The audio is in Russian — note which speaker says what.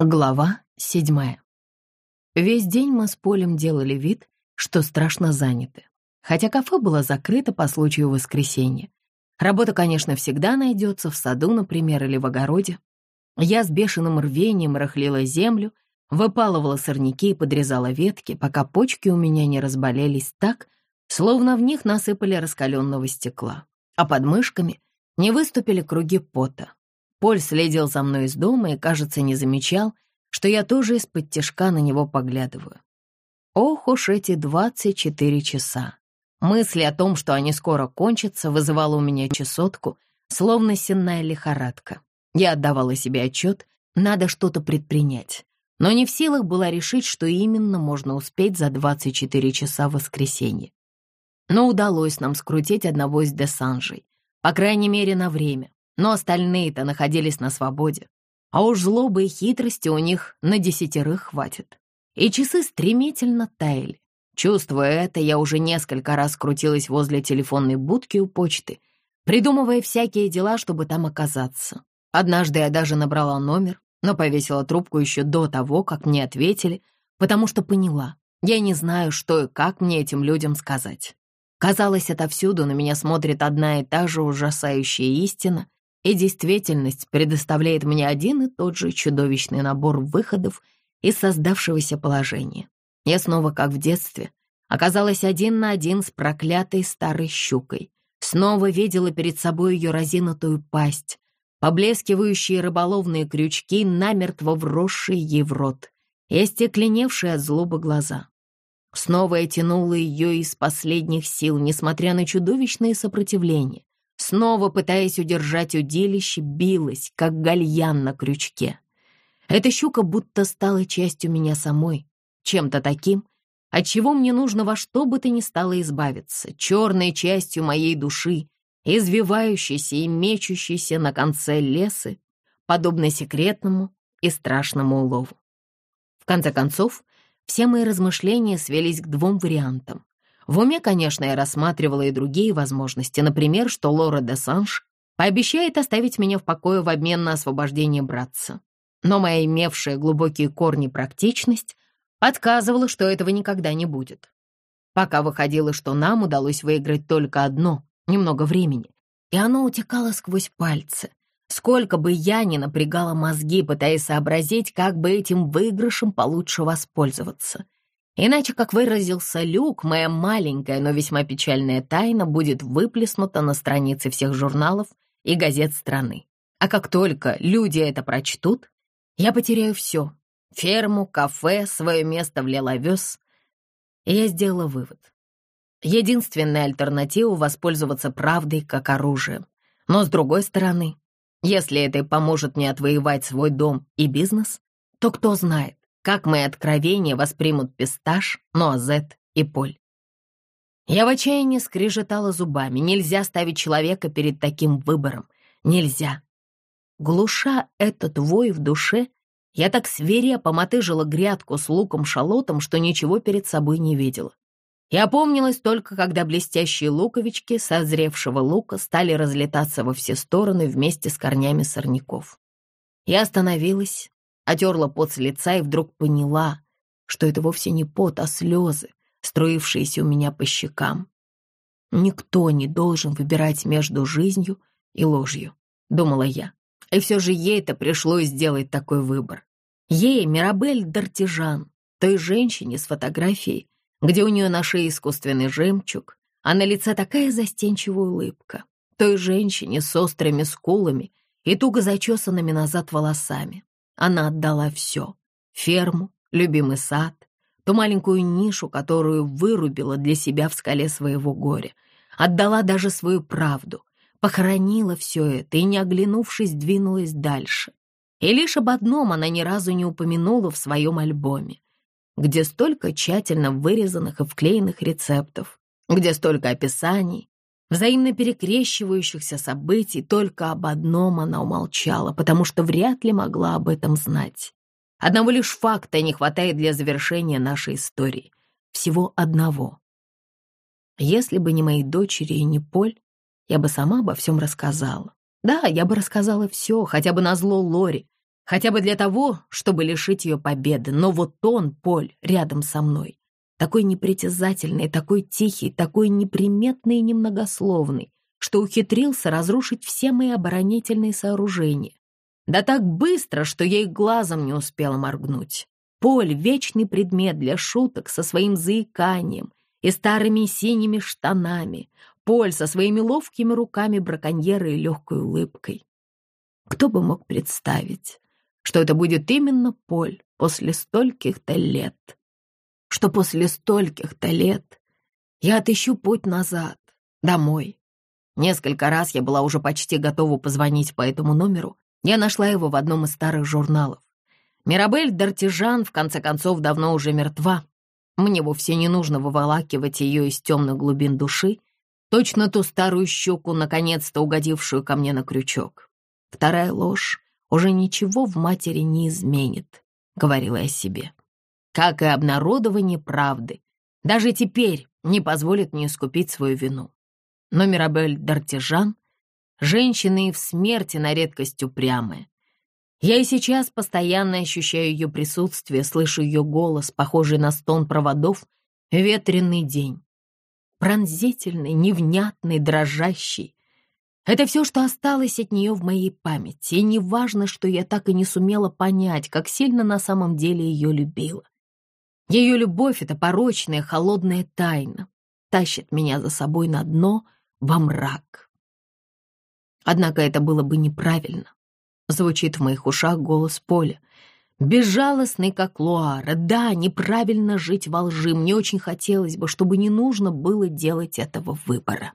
Speaker 1: Глава седьмая. Весь день мы с Полем делали вид, что страшно заняты. Хотя кафе было закрыто по случаю воскресенья. Работа, конечно, всегда найдется в саду, например, или в огороде. Я с бешеным рвением рыхлила землю, выпалывала сорняки и подрезала ветки, пока почки у меня не разболелись так, словно в них насыпали раскаленного стекла, а под мышками не выступили круги пота. Поль следил за мной из дома и, кажется, не замечал, что я тоже из-под тяжка на него поглядываю. Ох уж эти 24 часа. Мысли о том, что они скоро кончатся, вызывала у меня чесотку, словно сенная лихорадка. Я отдавала себе отчет, надо что-то предпринять, но не в силах была решить, что именно можно успеть за 24 часа в воскресенье. Но удалось нам скрутить одного из Десанжей, по крайней мере, на время но остальные-то находились на свободе. А уж злобы и хитрости у них на десятерых хватит. И часы стремительно таяли. Чувствуя это, я уже несколько раз крутилась возле телефонной будки у почты, придумывая всякие дела, чтобы там оказаться. Однажды я даже набрала номер, но повесила трубку еще до того, как мне ответили, потому что поняла, я не знаю, что и как мне этим людям сказать. Казалось, отовсюду на меня смотрит одна и та же ужасающая истина, и действительность предоставляет мне один и тот же чудовищный набор выходов из создавшегося положения. Я снова, как в детстве, оказалась один на один с проклятой старой щукой. Снова видела перед собой ее разинутую пасть, поблескивающие рыболовные крючки, намертво вросшие ей в рот и остекленевшие от злобы глаза. Снова я тянула ее из последних сил, несмотря на чудовищное сопротивление, снова пытаясь удержать удилище, билась, как гальян на крючке. Эта щука будто стала частью меня самой, чем-то таким, от чего мне нужно во что бы то ни стало избавиться, черной частью моей души, извивающейся и мечущейся на конце лесы, подобно секретному и страшному улову. В конце концов, все мои размышления свелись к двум вариантам. В уме, конечно, я рассматривала и другие возможности, например, что Лора де Санж пообещает оставить меня в покое в обмен на освобождение братца. Но моя имевшая глубокие корни практичность подсказывала, что этого никогда не будет. Пока выходило, что нам удалось выиграть только одно, немного времени, и оно утекало сквозь пальцы. Сколько бы я ни напрягала мозги, пытаясь сообразить, как бы этим выигрышем получше воспользоваться — Иначе, как выразился Люк, моя маленькая, но весьма печальная тайна будет выплеснута на страницы всех журналов и газет страны. А как только люди это прочтут, я потеряю все — ферму, кафе, свое место в Леловес. И я сделала вывод. Единственная альтернатива — воспользоваться правдой как оружием. Но с другой стороны, если это поможет мне отвоевать свой дом и бизнес, то кто знает, как мои откровения воспримут Писташ, Ноазет и Поль. Я в отчаянии скрежетала зубами. Нельзя ставить человека перед таким выбором. Нельзя. Глуша этот вой в душе, я так свирепо мотыжила грядку с луком-шалотом, что ничего перед собой не видела. Я опомнилась только, когда блестящие луковички созревшего лука стали разлетаться во все стороны вместе с корнями сорняков. Я остановилась, отерла пот с лица и вдруг поняла, что это вовсе не пот, а слезы, струившиеся у меня по щекам. Никто не должен выбирать между жизнью и ложью, думала я. И все же ей-то пришлось сделать такой выбор. Ей, Мирабель Дартижан, той женщине с фотографией, где у нее на шее искусственный жемчуг, а на лице такая застенчивая улыбка, той женщине с острыми скулами и туго зачесанными назад волосами, она отдала все — ферму, любимый сад, ту маленькую нишу, которую вырубила для себя в скале своего горя. Отдала даже свою правду, похоронила все это и, не оглянувшись, двинулась дальше. И лишь об одном она ни разу не упомянула в своем альбоме, где столько тщательно вырезанных и вклеенных рецептов, где столько описаний, взаимно перекрещивающихся событий, только об одном она умолчала, потому что вряд ли могла об этом знать. Одного лишь факта не хватает для завершения нашей истории. Всего одного. Если бы не мои дочери и не Поль, я бы сама обо всем рассказала. Да, я бы рассказала все, хотя бы на зло Лори, Хотя бы для того, чтобы лишить ее победы. Но вот он, Поль, рядом со мной. Такой непритязательный, такой тихий, такой неприметный и немногословный, что ухитрился разрушить все мои оборонительные сооружения. Да так быстро, что я и глазом не успела моргнуть. Поль — вечный предмет для шуток со своим заиканием и старыми синими штанами. Поль со своими ловкими руками браконьера и легкой улыбкой. Кто бы мог представить, что это будет именно Поль после стольких-то лет? Что после стольких-то лет я отыщу путь назад, домой. Несколько раз я была уже почти готова позвонить по этому номеру. Я нашла его в одном из старых журналов. Мирабель Дартижан, в конце концов, давно уже мертва. Мне вовсе не нужно выволакивать ее из темных глубин души, точно ту старую щеку, наконец-то угодившую ко мне на крючок. Вторая ложь уже ничего в матери не изменит, говорила я себе. Как и обнародование правды. Даже теперь не позволит мне искупить свою вину. Но Мирабель Дартижан — женщина и в смерти на редкость упрямая. Я и сейчас постоянно ощущаю ее присутствие, слышу ее голос, похожий на стон проводов, ветреный день. Пронзительный, невнятный, дрожащий. Это все, что осталось от нее в моей памяти, и не важно, что я так и не сумела понять, как сильно на самом деле ее любила. Ее любовь — это порочная, холодная тайна, тащит меня за собой на дно, во мрак. Однако это было бы неправильно. Звучит в моих ушах голос Поля. Безжалостный, как Луара. Да, неправильно жить во лжи. Мне очень хотелось бы, чтобы не нужно было делать этого выбора.